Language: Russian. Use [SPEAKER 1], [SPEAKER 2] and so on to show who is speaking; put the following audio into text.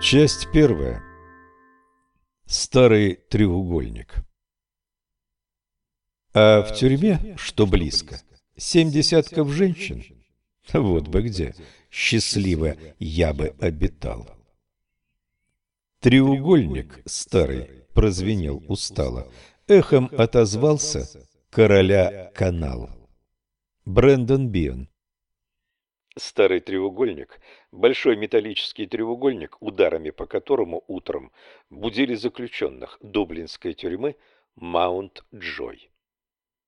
[SPEAKER 1] Часть первая. Старый треугольник. А в тюрьме, что близко, семь десятков женщин. Вот бы где счастливо я бы обитал. Треугольник старый прозвенел устало, эхом отозвался короля канал. Брэндон Бион Старый треугольник, большой металлический треугольник, ударами по которому утром будили заключенных дублинской тюрьмы Маунт-Джой.